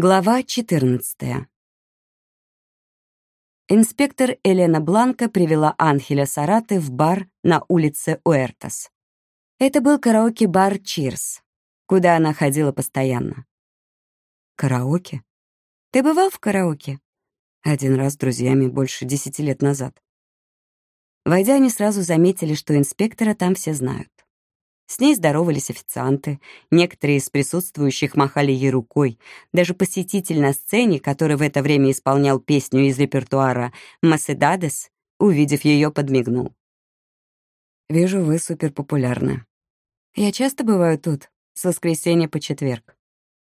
Глава 14. Инспектор Елена Бланка привела Анхеля Сараты в бар на улице Уэртас. Это был караоке-бар «Чирс», куда она ходила постоянно. «Караоке? Ты бывал в караоке?» Один раз с друзьями больше десяти лет назад. Войдя, они сразу заметили, что инспектора там все знают. С ней здоровались официанты, некоторые из присутствующих махали ей рукой. Даже посетитель на сцене, который в это время исполнял песню из репертуара «Маседадес», увидев ее, подмигнул. «Вижу, вы суперпопулярны. Я часто бываю тут, с воскресенья по четверг.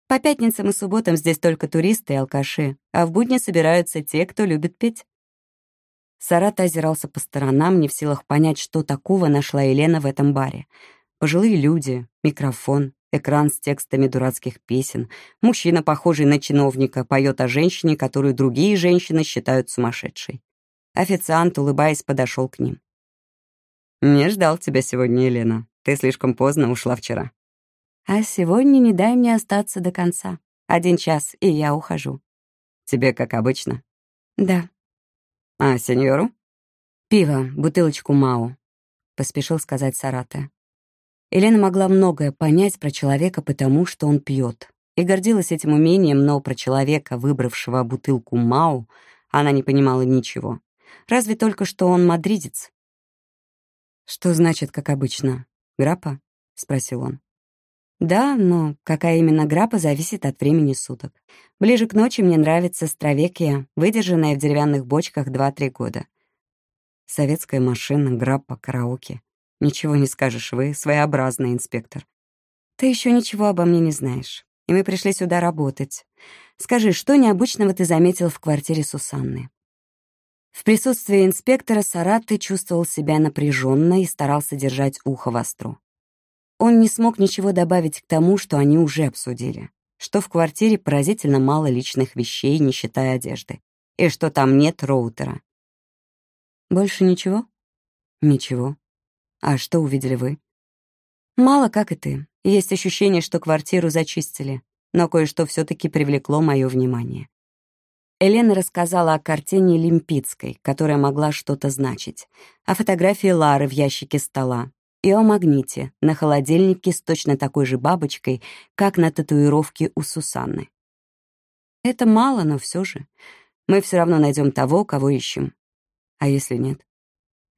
По пятницам и субботам здесь только туристы и алкаши, а в будни собираются те, кто любит петь». Сарата озирался по сторонам, не в силах понять, что такого нашла Елена в этом баре — Пожилые люди, микрофон, экран с текстами дурацких песен, мужчина, похожий на чиновника, поет о женщине, которую другие женщины считают сумасшедшей. Официант, улыбаясь, подошел к ним. «Не ждал тебя сегодня, Елена. Ты слишком поздно ушла вчера». «А сегодня не дай мне остаться до конца. Один час, и я ухожу». «Тебе как обычно?» «Да». «А сеньору?» «Пиво, бутылочку Мау», — поспешил сказать Сарате. Елена могла многое понять про человека потому, что он пьет, и гордилась этим умением, но про человека, выбравшего бутылку Мау, она не понимала ничего. Разве только, что он мадридец. «Что значит, как обычно? Граппа?» — спросил он. «Да, но какая именно граппа зависит от времени суток. Ближе к ночи мне нравится стравекия, выдержанная в деревянных бочках 2-3 года. Советская машина, граппа, караоке. Ничего не скажешь, вы своеобразный инспектор. Ты еще ничего обо мне не знаешь, и мы пришли сюда работать. Скажи, что необычного ты заметил в квартире Сусанны? В присутствии инспектора Сараты чувствовал себя напряженно и старался держать ухо востро. Он не смог ничего добавить к тому, что они уже обсудили, что в квартире поразительно мало личных вещей, не считая одежды, и что там нет роутера. Больше ничего? Ничего. А что увидели вы? Мало, как и ты. Есть ощущение, что квартиру зачистили, но кое-что все таки привлекло мое внимание. Елена рассказала о картине Лимпицкой, которая могла что-то значить, о фотографии Лары в ящике стола и о магните на холодильнике с точно такой же бабочкой, как на татуировке у Сусанны. Это мало, но все же. Мы все равно найдем того, кого ищем. А если нет?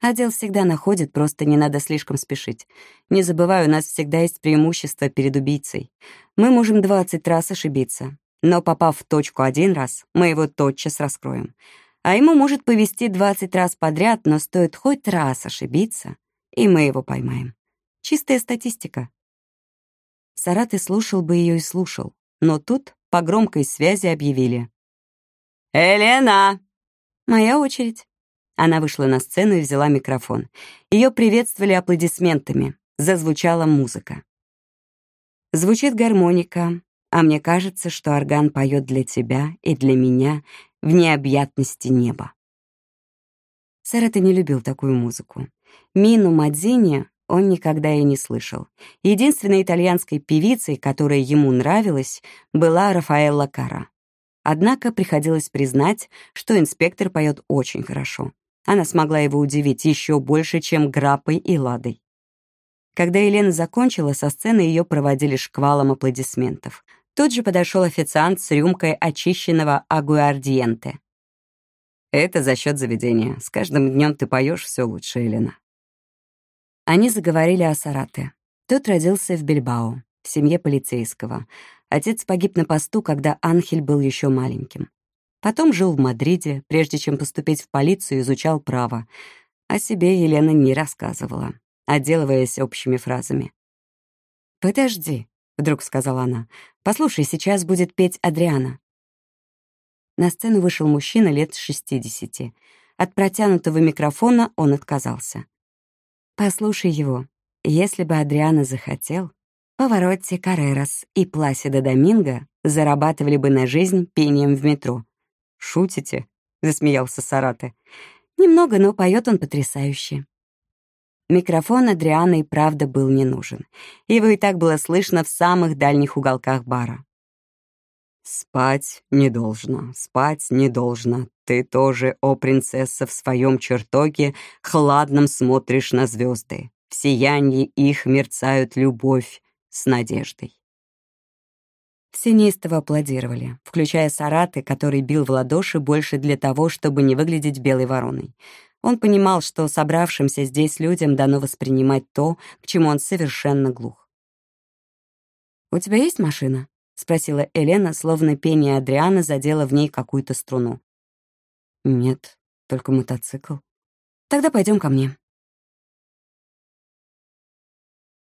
Отдел всегда находит, просто не надо слишком спешить. Не забывай, у нас всегда есть преимущество перед убийцей. Мы можем 20 раз ошибиться, но попав в точку один раз, мы его тотчас раскроем. А ему может повести 20 раз подряд, но стоит хоть раз ошибиться, и мы его поймаем. Чистая статистика. Сараты слушал бы ее и слушал, но тут по громкой связи объявили. «Елена!» «Моя очередь». Она вышла на сцену и взяла микрофон. Ее приветствовали аплодисментами. Зазвучала музыка. Звучит гармоника, а мне кажется, что орган поет для тебя и для меня в необъятности неба. Сарата не любил такую музыку. Мину Мадзини он никогда и не слышал. Единственной итальянской певицей, которая ему нравилась, была Рафаэлла Кара. Однако приходилось признать, что инспектор поет очень хорошо. Она смогла его удивить еще больше, чем Граппой и Ладой. Когда Елена закончила, со сцены ее проводили шквалом аплодисментов. Тут же подошел официант с рюмкой очищенного агуардиенте. «Это за счет заведения. С каждым днем ты поешь все лучше, Елена». Они заговорили о Сарате. Тот родился в Бильбао, в семье полицейского. Отец погиб на посту, когда Анхель был еще маленьким. Потом жил в Мадриде, прежде чем поступить в полицию, изучал право. О себе Елена не рассказывала, отделываясь общими фразами. «Подожди», — вдруг сказала она, — «послушай, сейчас будет петь Адриана». На сцену вышел мужчина лет шестидесяти. От протянутого микрофона он отказался. «Послушай его. Если бы Адриана захотел, Поворотти Каррерас и Пласида Доминго зарабатывали бы на жизнь пением в метро. «Шутите?» — засмеялся Сараты. «Немного, но поет он потрясающе». Микрофон Адриана и правда был не нужен. Его и так было слышно в самых дальних уголках бара. Спать не должно, спать не должно. Ты тоже, о принцесса, в своем чертоге хладном смотришь на звезды. В сиянии их мерцают любовь с надеждой. Все неистово аплодировали, включая Сараты, который бил в ладоши больше для того, чтобы не выглядеть белой вороной. Он понимал, что собравшимся здесь людям дано воспринимать то, к чему он совершенно глух. «У тебя есть машина?» — спросила Елена, словно пение Адриана задело в ней какую-то струну. «Нет, только мотоцикл». «Тогда пойдем ко мне.